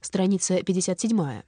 страница 57.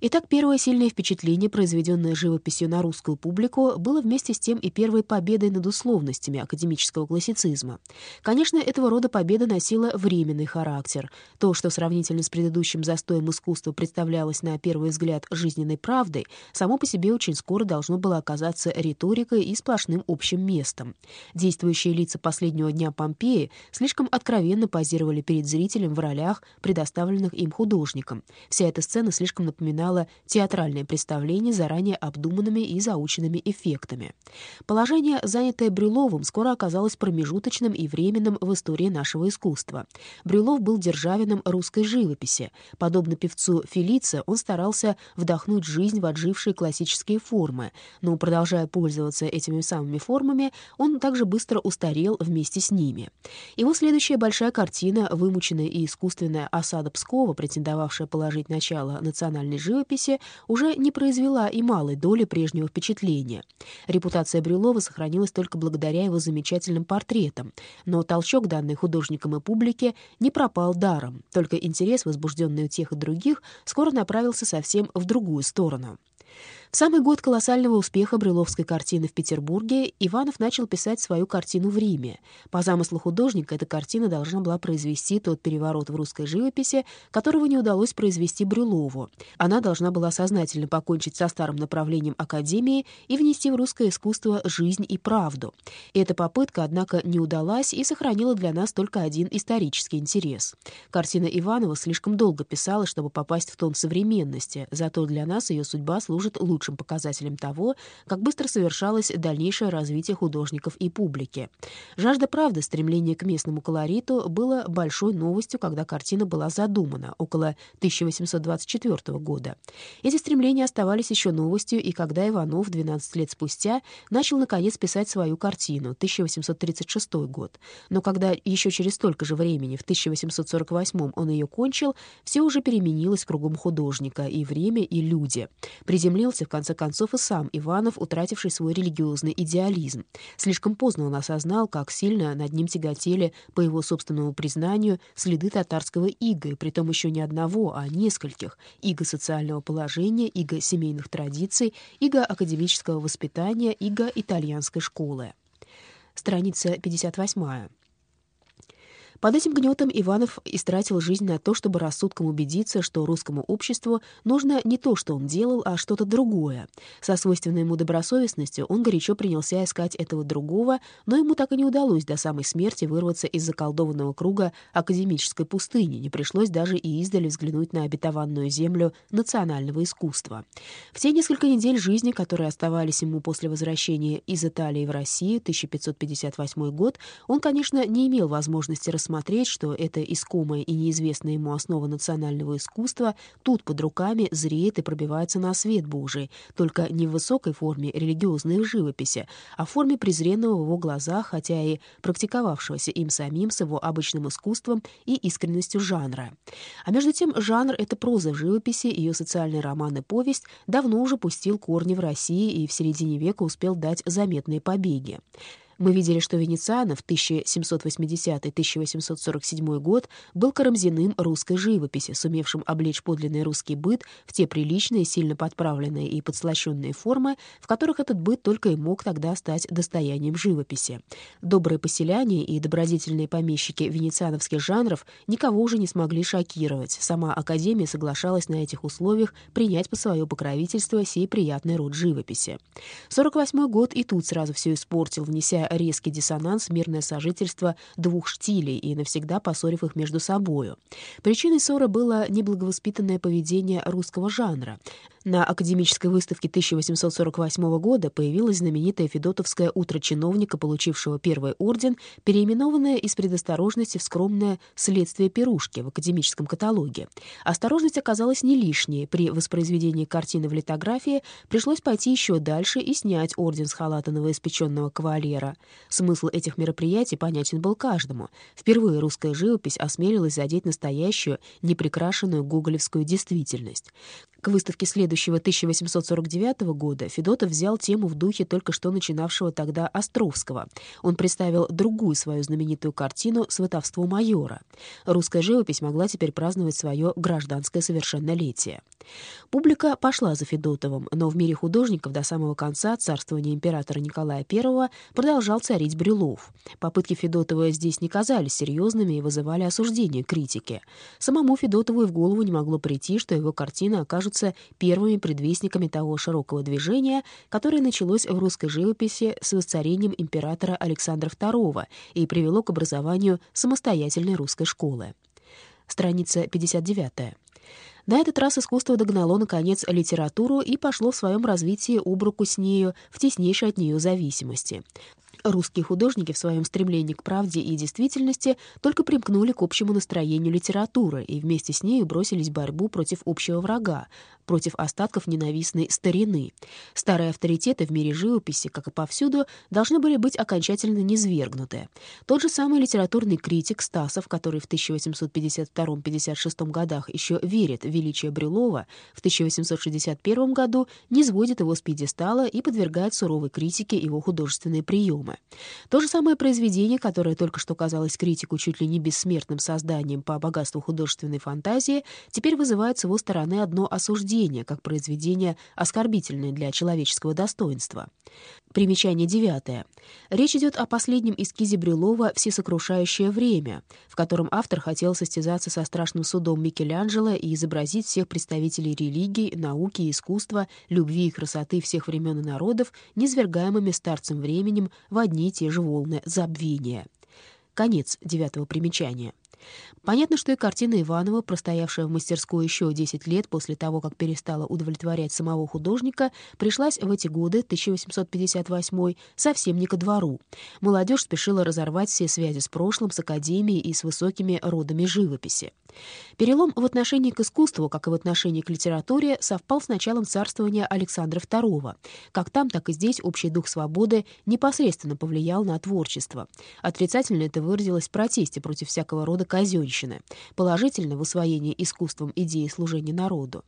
Итак, первое сильное впечатление, произведенное живописью на русскую публику, было вместе с тем и первой победой над условностями академического классицизма. Конечно, этого рода победа носила временный характер. То, что сравнительно с предыдущим застоем искусства представлялось на первый взгляд жизненной правдой, само по себе очень скоро должно было оказаться риторикой и сплошным общим местом. Действующие лица последнего дня Помпеи слишком откровенно позировали перед зрителем в ролях, предоставленных им художником. Вся эта сцена слишком напоминало театральное представление заранее обдуманными и заученными эффектами. Положение, занятое Брюловым, скоро оказалось промежуточным и временным в истории нашего искусства. Брюлов был державином русской живописи. Подобно певцу Фелице, он старался вдохнуть жизнь в отжившие классические формы, но, продолжая пользоваться этими самыми формами, он также быстро устарел вместе с ними. Его следующая большая картина, вымученная и искусственная осада Пскова, претендовавшая положить начало национальной национальной живописи уже не произвела и малой доли прежнего впечатления. Репутация Брюлова сохранилась только благодаря его замечательным портретам, но толчок, данный художникам и публике, не пропал даром, только интерес, возбужденный у тех и других, скоро направился совсем в другую сторону. В самый год колоссального успеха брюловской картины в Петербурге Иванов начал писать свою картину в Риме. По замыслу художника эта картина должна была произвести тот переворот в русской живописи, которого не удалось произвести Брюлову. Она должна была сознательно покончить со старым направлением Академии и внести в русское искусство жизнь и правду. Эта попытка, однако, не удалась и сохранила для нас только один исторический интерес. Картина Иванова слишком долго писалась, чтобы попасть в тон современности, зато для нас ее судьба служит лучше лучшим показателем того, как быстро совершалось дальнейшее развитие художников и публики. Жажда правды, стремление к местному колориту было большой новостью, когда картина была задумана, около 1824 года. Эти стремления оставались еще новостью, и когда Иванов 12 лет спустя начал, наконец, писать свою картину, 1836 год. Но когда еще через столько же времени, в 1848 он ее кончил, все уже переменилось кругом художника, и время, и люди. Приземлился в конце концов, и сам Иванов, утративший свой религиозный идеализм. Слишком поздно он осознал, как сильно над ним тяготели, по его собственному признанию, следы татарского ига, и притом еще не одного, а нескольких. Иго социального положения, иго семейных традиций, иго академического воспитания, иго итальянской школы. Страница 58. Под этим гнетом Иванов истратил жизнь на то, чтобы рассудком убедиться, что русскому обществу нужно не то, что он делал, а что-то другое. Со свойственной ему добросовестностью он горячо принялся искать этого другого, но ему так и не удалось до самой смерти вырваться из заколдованного круга академической пустыни, не пришлось даже и издали взглянуть на обетованную землю национального искусства. В те несколько недель жизни, которые оставались ему после возвращения из Италии в Россию, 1558 год, он, конечно, не имел возможности рассмотреть рассмотреть, что эта искомая и неизвестная ему основа национального искусства тут под руками зреет и пробивается на свет Божий, только не в высокой форме религиозной живописи, а в форме презренного в его глазах, хотя и практиковавшегося им самим с его обычным искусством и искренностью жанра. А между тем жанр — это проза в живописи, ее социальный роман и повесть давно уже пустил корни в России и в середине века успел дать заметные побеги. Мы видели, что Венецианов 1780-1847 год был Карамзиным русской живописи, сумевшим облечь подлинный русский быт в те приличные, сильно подправленные и подслащенные формы, в которых этот быт только и мог тогда стать достоянием живописи. Добрые поселяне и добродетельные помещики венециановских жанров никого уже не смогли шокировать. Сама Академия соглашалась на этих условиях принять по свое покровительство сей приятный род живописи. 48 год и тут сразу все испортил, внеся резкий диссонанс мирное сожительство двух штилей и навсегда поссорив их между собою. Причиной ссоры было неблаговоспитанное поведение русского жанра. На академической выставке 1848 года появилась знаменитая Федотовская утро чиновника, получившего первый орден, переименованная из предосторожности в скромное «Следствие пирушки» в академическом каталоге. Осторожность оказалась не лишней. При воспроизведении картины в литографии пришлось пойти еще дальше и снять орден с халата новоиспеченного кавалера. Смысл этих мероприятий понятен был каждому. Впервые русская живопись осмелилась задеть настоящую, неприкрашенную гоголевскую действительность. К выставке следующего 1849 года Федотов взял тему в духе только что начинавшего тогда Островского. Он представил другую свою знаменитую картину «Сватовство майора». Русская живопись могла теперь праздновать свое гражданское совершеннолетие. Публика пошла за Федотовым, но в мире художников до самого конца царствования императора Николая I продолжал царить Брюлов. Попытки Федотова здесь не казались серьезными и вызывали осуждение критики. Самому Федотову и в голову не могло прийти, что его картины окажутся первыми предвестниками того широкого движения, которое началось в русской живописи с воцарением императора Александра II и привело к образованию самостоятельной русской школы. Страница 59. На этот раз искусство догнало, наконец, литературу и пошло в своем развитии об руку с нею в теснейшей от нее зависимости. Русские художники в своем стремлении к правде и действительности только примкнули к общему настроению литературы и вместе с нею бросились в борьбу против общего врага, против остатков ненавистной старины. Старые авторитеты в мире живописи, как и повсюду, должны были быть окончательно низвергнуты. Тот же самый литературный критик Стасов, который в 1852-56 годах еще верит в величие Брюлова, в 1861 году не сводит его с пьедестала и подвергает суровой критике его художественные приемы. То же самое произведение, которое только что казалось критику чуть ли не бессмертным созданием по богатству художественной фантазии, теперь вызывает с его стороны одно осуждение, как произведение оскорбительное для человеческого достоинства. Примечание девятое. Речь идет о последнем эскизе Брюлова «Всесокрушающее время», в котором автор хотел состязаться со страшным судом Микеланджело и изобразить всех представителей религии, науки искусства, любви и красоты всех времен и народов, низвергаемыми старцем временем в одни и те же волны забвения. Конец девятого примечания. Понятно, что и картина Иванова, простоявшая в мастерской еще 10 лет после того, как перестала удовлетворять самого художника, пришлась в эти годы, 1858 совсем не ко двору. Молодежь спешила разорвать все связи с прошлым, с академией и с высокими родами живописи. Перелом в отношении к искусству, как и в отношении к литературе, совпал с началом царствования Александра II. Как там, так и здесь общий дух свободы непосредственно повлиял на творчество. Отрицательно это выразилось в протесте против всякого рода казенщины, положительно в усвоении искусством идеи служения народу.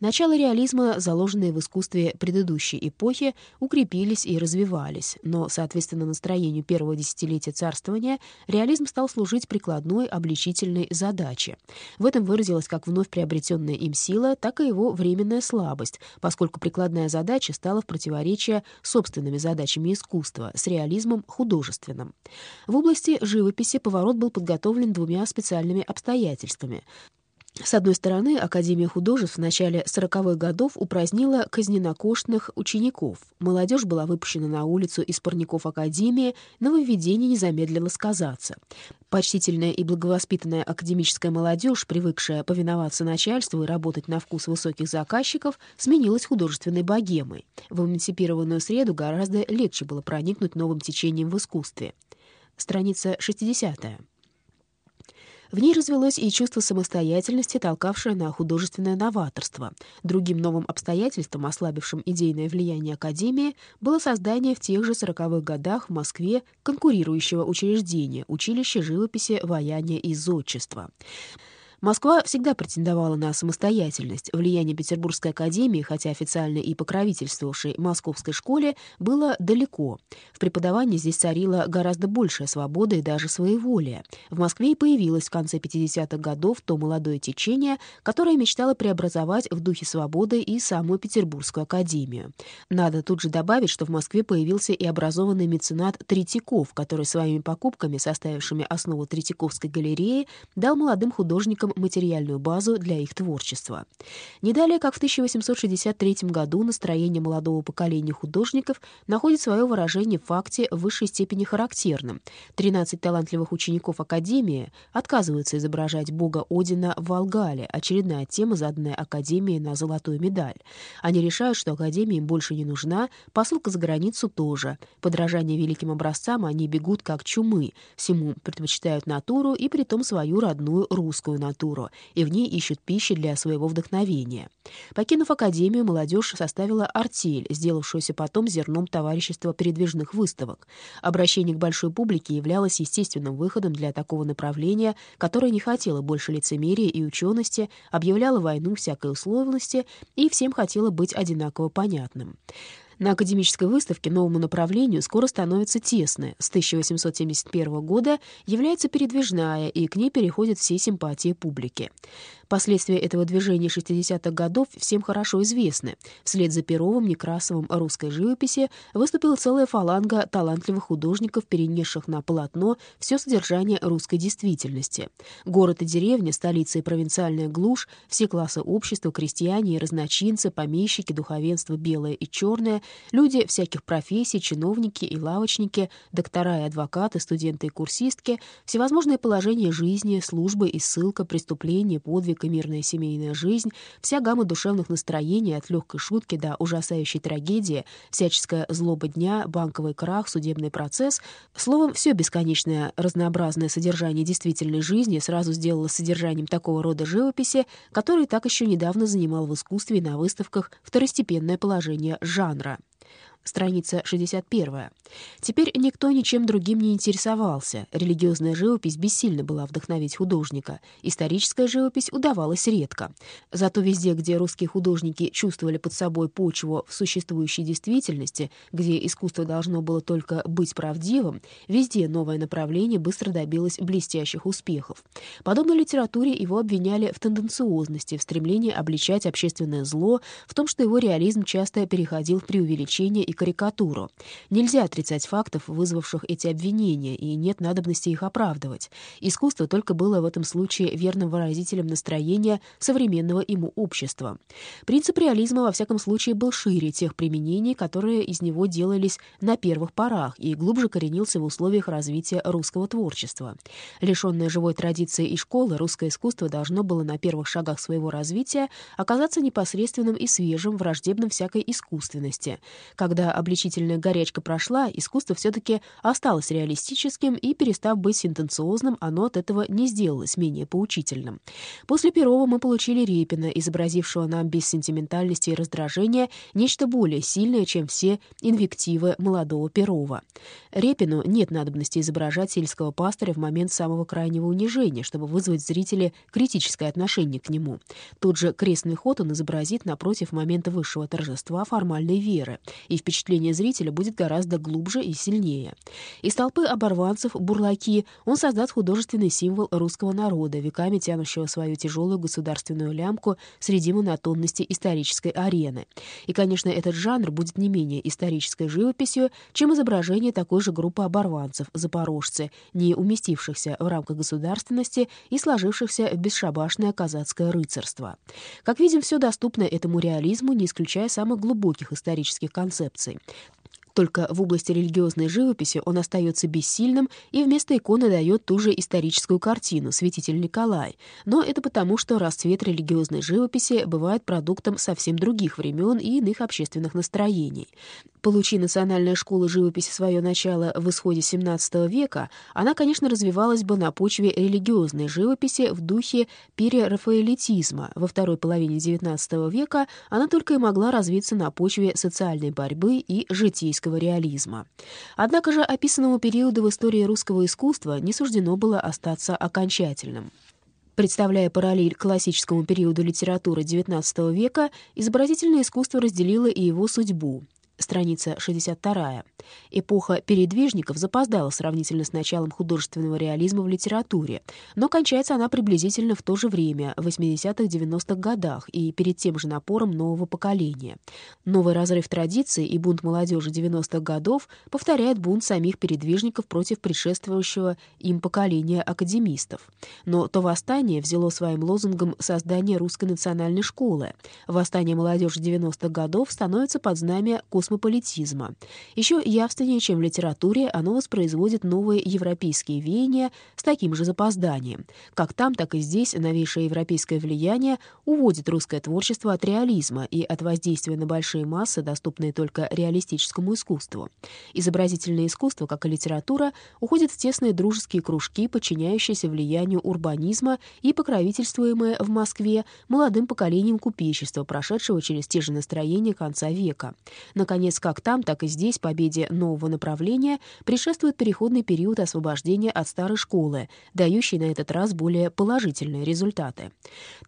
Начало реализма, заложенные в искусстве предыдущей эпохи, укрепились и развивались, но, соответственно настроению первого десятилетия царствования, реализм стал служить прикладной обличительной задаче. В этом выразилась как вновь приобретенная им сила, так и его временная слабость, поскольку прикладная задача стала в противоречие собственными задачами искусства, с реализмом художественным. В области живописи поворот был подготовлен двумя специальными обстоятельствами. С одной стороны, Академия художеств в начале 40-х годов упразднила казненокошных учеников. Молодежь была выпущена на улицу из парников Академии, нововведение не замедлило сказаться. Почтительная и благовоспитанная академическая молодежь, привыкшая повиноваться начальству и работать на вкус высоких заказчиков, сменилась художественной богемой. В эмансипированную среду гораздо легче было проникнуть новым течением в искусстве. Страница 60 -я. В ней развелось и чувство самостоятельности, толкавшее на художественное новаторство. Другим новым обстоятельством, ослабившим идейное влияние Академии, было создание в тех же сороковых годах в Москве конкурирующего учреждения — училища живописи, ваяния и зодчества. Москва всегда претендовала на самостоятельность. Влияние Петербургской академии, хотя официально и покровительствовавшей Московской школе, было далеко. В преподавании здесь царила гораздо большая свобода и даже своеволие. В Москве и появилось в конце 50-х годов то молодое течение, которое мечтало преобразовать в духе свободы и самую Петербургскую академию. Надо тут же добавить, что в Москве появился и образованный меценат Третьяков, который своими покупками, составившими основу Третьяковской галереи, дал молодым художникам художникам материальную базу для их творчества. Не далее, как в 1863 году настроение молодого поколения художников находит свое выражение в факте в высшей степени характерным. 13 талантливых учеников Академии отказываются изображать бога Одина в Волгале, очередная тема, заданная Академией на золотую медаль. Они решают, что Академия им больше не нужна, посылка за границу тоже. Подражание великим образцам они бегут как чумы, всему предпочитают натуру и притом свою родную русскую натуру литературу и в ней ищут пищи для своего вдохновения. Покинув академию, молодежь составила артель, сделавшуюся потом зерном товарищества передвижных выставок. Обращение к большой публике являлось естественным выходом для такого направления, которое не хотело больше лицемерия и учености, объявляло войну всякой условности и всем хотело быть одинаково понятным. На академической выставке новому направлению скоро становится тесно. С 1871 года является передвижная, и к ней переходят все симпатии публики. Последствия этого движения 60-х годов всем хорошо известны. Вслед за Перовым, Некрасовым русской живописи выступила целая фаланга талантливых художников, перенесших на полотно все содержание русской действительности. Город и деревня, столица и провинциальная глушь, все классы общества, крестьяне и разночинцы, помещики, духовенство белое и черное, люди всяких профессий, чиновники и лавочники, доктора и адвокаты, студенты и курсистки, всевозможные положения жизни, службы и ссылка, преступления, подвиг, и мирная семейная жизнь, вся гамма душевных настроений от легкой шутки до ужасающей трагедии, всяческая злоба дня, банковый крах, судебный процесс, словом, все бесконечное разнообразное содержание действительной жизни сразу сделало содержанием такого рода живописи, который так еще недавно занимал в искусстве и на выставках второстепенное положение жанра страница 61. Теперь никто ничем другим не интересовался. Религиозная живопись бессильно была вдохновить художника. Историческая живопись удавалась редко. Зато везде, где русские художники чувствовали под собой почву в существующей действительности, где искусство должно было только быть правдивым, везде новое направление быстро добилось блестящих успехов. Подобно литературе его обвиняли в тенденциозности, в стремлении обличать общественное зло, в том, что его реализм часто переходил в преувеличение и карикатуру. Нельзя отрицать фактов, вызвавших эти обвинения, и нет надобности их оправдывать. Искусство только было в этом случае верным выразителем настроения современного ему общества. Принцип реализма, во всяком случае, был шире тех применений, которые из него делались на первых порах, и глубже коренился в условиях развития русского творчества. Лишенное живой традиции и школы, русское искусство должно было на первых шагах своего развития оказаться непосредственным и свежим, враждебным всякой искусственности. Когда обличительная горячка прошла, искусство все-таки осталось реалистическим, и, перестав быть сентенциозным, оно от этого не сделалось менее поучительным. После Перова мы получили Репина, изобразившего нам без сентиментальности и раздражения нечто более сильное, чем все инвективы молодого Перова. Репину нет надобности изображать сельского пастыря в момент самого крайнего унижения, чтобы вызвать в зрителе критическое отношение к нему. Тот же крестный ход он изобразит напротив момента высшего торжества формальной веры и впечатления впечатление зрителя будет гораздо глубже и сильнее. Из толпы оборванцев, бурлаки, он создаст художественный символ русского народа, веками тянущего свою тяжелую государственную лямку среди монотонности исторической арены. И, конечно, этот жанр будет не менее исторической живописью, чем изображение такой же группы оборванцев, запорожцы, не уместившихся в рамках государственности и сложившихся в бесшабашное казацкое рыцарство. Как видим, все доступно этому реализму, не исключая самых глубоких исторических концепций традиций. Только в области религиозной живописи он остается бессильным и вместо иконы дает ту же историческую картину «Святитель Николай». Но это потому, что расцвет религиозной живописи бывает продуктом совсем других времен и иных общественных настроений. Получи национальная школа живописи свое начало в исходе XVII века, она, конечно, развивалась бы на почве религиозной живописи в духе перерафаэлитизма. Во второй половине XIX века она только и могла развиться на почве социальной борьбы и житейского классического реализма. Однако же описанному периоду в истории русского искусства не суждено было остаться окончательным. Представляя параллель классическому периоду литературы XIX века, изобразительное искусство разделило и его судьбу страница 62. Эпоха передвижников запоздала сравнительно с началом художественного реализма в литературе, но кончается она приблизительно в то же время, в 80-х-90-х годах, и перед тем же напором нового поколения. Новый разрыв традиций и бунт молодежи 90-х годов повторяет бунт самих передвижников против предшествующего им поколения академистов. Но то восстание взяло своим лозунгом создание русской национальной школы. Восстание молодежи 90-х годов становится под знамя косвенного космополитизма. Еще явственнее, чем в литературе, оно воспроизводит новые европейские веяния с таким же запозданием. Как там, так и здесь новейшее европейское влияние уводит русское творчество от реализма и от воздействия на большие массы, доступные только реалистическому искусству. Изобразительное искусство, как и литература, уходит в тесные дружеские кружки, подчиняющиеся влиянию урбанизма и покровительствуемые в Москве молодым поколением купечества, прошедшего через те же настроения конца века. Наконец, как там, так и здесь победе нового направления предшествует переходный период освобождения от старой школы, дающий на этот раз более положительные результаты.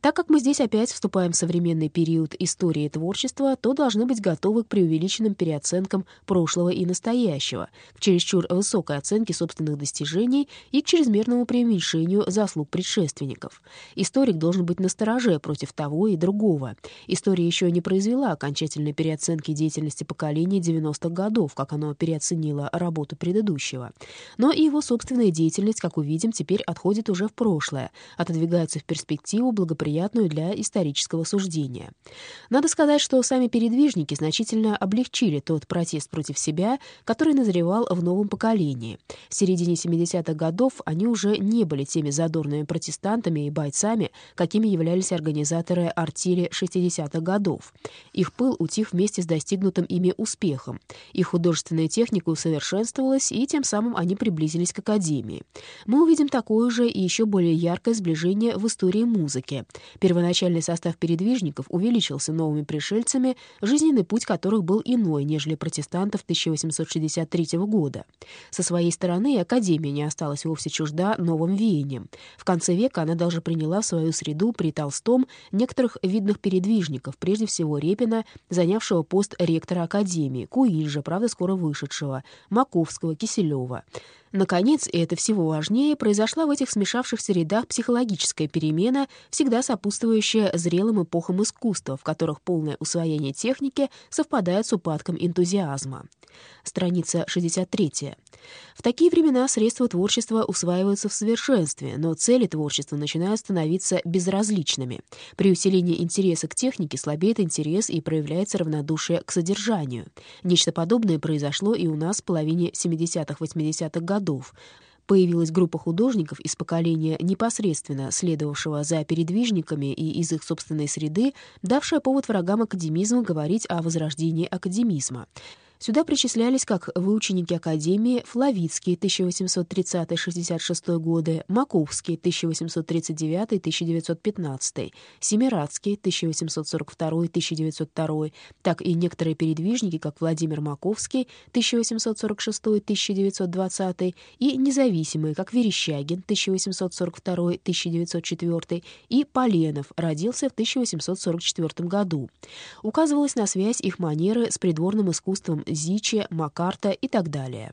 Так как мы здесь опять вступаем в современный период истории творчества, то должны быть готовы к преувеличенным переоценкам прошлого и настоящего, к чересчур высокой оценке собственных достижений и к чрезмерному преуменьшению заслуг предшественников. Историк должен быть настороже против того и другого. История еще не произвела окончательной переоценки деятельности поколения 90-х годов, как оно переоценило работу предыдущего. Но и его собственная деятельность, как увидим, теперь отходит уже в прошлое, отодвигается в перспективу, благоприятную для исторического суждения. Надо сказать, что сами передвижники значительно облегчили тот протест против себя, который назревал в новом поколении. В середине 70-х годов они уже не были теми задорными протестантами и бойцами, какими являлись организаторы артели 60-х годов. Их пыл утих вместе с достигнутым ими успехом. Их художественная техника усовершенствовалась, и тем самым они приблизились к Академии. Мы увидим такое же и еще более яркое сближение в истории музыки. Первоначальный состав передвижников увеличился новыми пришельцами, жизненный путь которых был иной, нежели протестантов 1863 года. Со своей стороны Академия не осталась вовсе чужда новым веяниям. В конце века она даже приняла в свою среду при Толстом некоторых видных передвижников, прежде всего Репина, занявшего пост ректора Академии, Куинжа, правда, скоро вышедшего, Маковского, Киселева. Наконец, и это всего важнее, произошла в этих смешавшихся рядах психологическая перемена, всегда сопутствующая зрелым эпохам искусства, в которых полное усвоение техники совпадает с упадком энтузиазма. Страница 63. В такие времена средства творчества усваиваются в совершенстве, но цели творчества начинают становиться безразличными. При усилении интереса к технике слабеет интерес и проявляется равнодушие к содержанию. Нечто подобное произошло и у нас в половине 70-80-х годов появилась группа художников из поколения непосредственно следовавшего за передвижниками и из их собственной среды, давшая повод врагам академизма говорить о возрождении академизма. Сюда причислялись как выученики Академии Флавицкий 1830-66 годы, Маковский 1839-1915, Семирадский 1842-1902, так и некоторые передвижники, как Владимир Маковский 1846-1920 и независимые, как Верещагин 1842-1904 и Поленов родился в 1844 году. Указывалось на связь их манеры с придворным искусством Зичи, Макарта и так далее.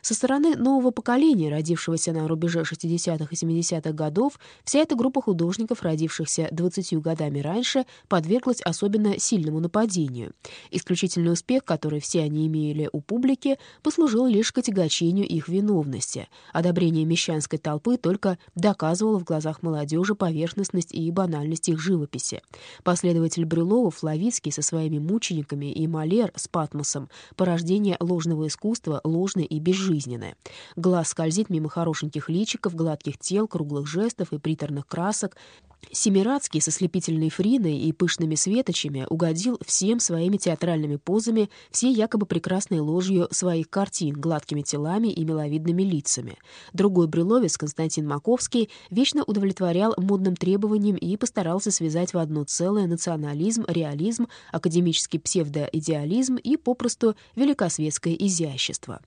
Со стороны нового поколения, родившегося на рубеже 60-х и 70-х годов, вся эта группа художников, родившихся 20 годами раньше, подверглась особенно сильному нападению. Исключительный успех, который все они имели у публики, послужил лишь к отягочению их виновности. Одобрение мещанской толпы только доказывало в глазах молодежи поверхностность и банальность их живописи. Последователь Брюлова, Флавицкий со своими мучениками и Малер с Патмосом порождение ложного искусства, ложное и безжизненное. Глаз скользит мимо хорошеньких личиков, гладких тел, круглых жестов и приторных красок, Семирадский со слепительной Фриной и пышными светочами угодил всем своими театральными позами, всей якобы прекрасной ложью своих картин, гладкими телами и миловидными лицами. Другой брюловец, Константин Маковский, вечно удовлетворял модным требованиям и постарался связать в одно целое национализм, реализм, академический псевдоидеализм и попросту великосветское изящество.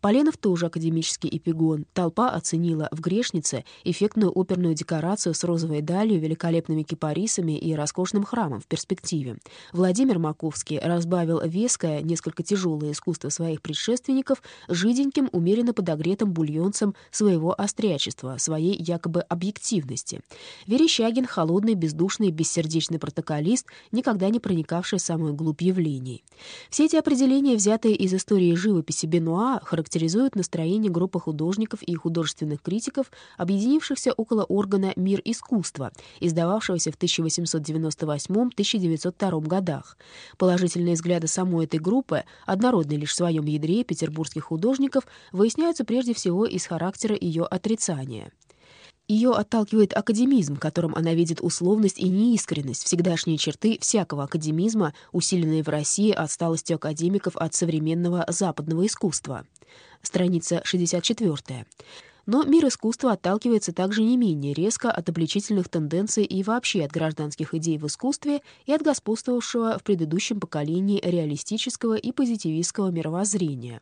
Поленов тоже академический эпигон. Толпа оценила в «Грешнице» эффектную оперную декорацию с розовой далью, великолепными кипарисами и роскошным храмом в перспективе. Владимир Маковский разбавил веское, несколько тяжелое искусство своих предшественников жиденьким, умеренно подогретым бульонцем своего острячества, своей якобы объективности. Верещагин — холодный, бездушный, бессердечный протоколист, никогда не проникавший в самую глубь явлений. Все эти определения, взятые из истории живописи Бенуа, характеризуют настроение группы художников и художественных критиков, объединившихся около органа «Мир искусства», издававшегося в 1898-1902 годах. Положительные взгляды самой этой группы, однородной лишь в своем ядре петербургских художников, выясняются прежде всего из характера ее отрицания. Ее отталкивает академизм, которым она видит условность и неискренность, всегдашние черты всякого академизма, усиленные в России отсталостью академиков от современного западного искусства. Страница 64. Но мир искусства отталкивается также не менее резко от обличительных тенденций и вообще от гражданских идей в искусстве и от господствовавшего в предыдущем поколении реалистического и позитивистского мировоззрения.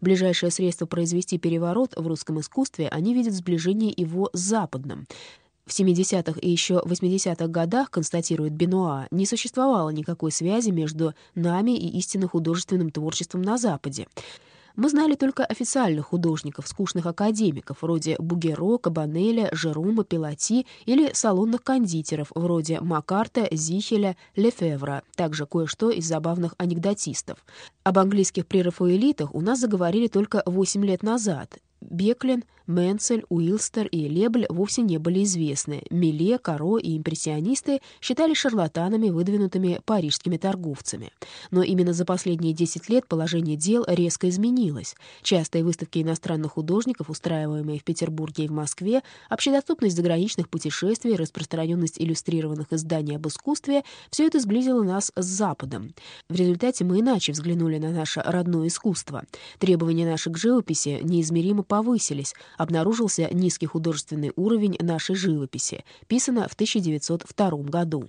Ближайшее средство произвести переворот в русском искусстве они видят сближение его с западным. В 70-х и еще 80-х годах, констатирует Бенуа, не существовало никакой связи между нами и истинно художественным творчеством на Западе. Мы знали только официальных художников, скучных академиков, вроде Бугеро, Кабанеля, Жерума, Пилати или салонных кондитеров, вроде Макарта, Зихеля, Лефевра, также кое-что из забавных анекдотистов. Об английских прерафаэлитах у нас заговорили только 8 лет назад, Беклин, Менцель, Уилстер и Лебль вовсе не были известны. Миле, Каро и импрессионисты считали шарлатанами, выдвинутыми парижскими торговцами. Но именно за последние 10 лет положение дел резко изменилось. Частые выставки иностранных художников, устраиваемые в Петербурге и в Москве, общедоступность заграничных путешествий, распространенность иллюстрированных изданий об искусстве — все это сблизило нас с Западом. В результате мы иначе взглянули на наше родное искусство. Требования наши к живописи неизмеримо повысились, обнаружился низкий художественный уровень нашей живописи, писано в 1902 году.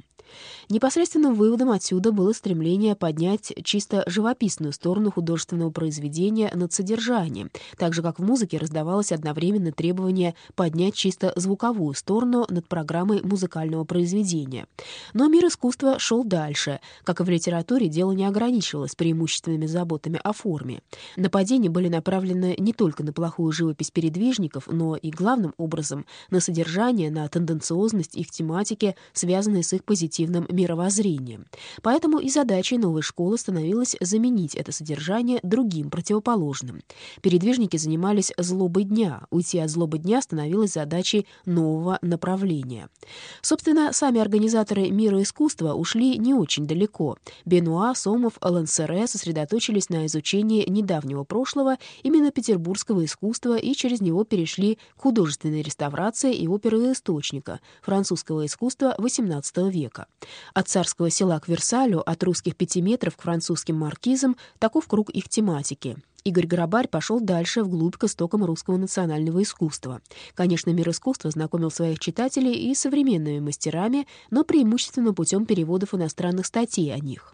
Непосредственным выводом отсюда было стремление поднять чисто живописную сторону художественного произведения над содержанием, так же как в музыке раздавалось одновременно требование поднять чисто звуковую сторону над программой музыкального произведения. Но мир искусства шел дальше. Как и в литературе, дело не ограничивалось преимущественными заботами о форме. Нападения были направлены не только на плохую живопись передвижников, но и главным образом на содержание, на тенденциозность их тематики, связанные с их позитивом позитивным мировоззрением. Поэтому и задачей новой школы становилось заменить это содержание другим, противоположным. Передвижники занимались злобой дня. Уйти от злобы дня становилось задачей нового направления. Собственно, сами организаторы мира искусства ушли не очень далеко. Бенуа, Сомов, Лансере сосредоточились на изучении недавнего прошлого, именно петербургского искусства, и через него перешли к художественной реставрации и оперы источника, французского искусства XVIII века. От царского села к Версалю, от русских пяти метров к французским маркизам — таков круг их тематики. Игорь Горобарь пошел дальше, вглубь к истокам русского национального искусства. Конечно, мир искусства знакомил своих читателей и современными мастерами, но преимущественно путем переводов иностранных статей о них.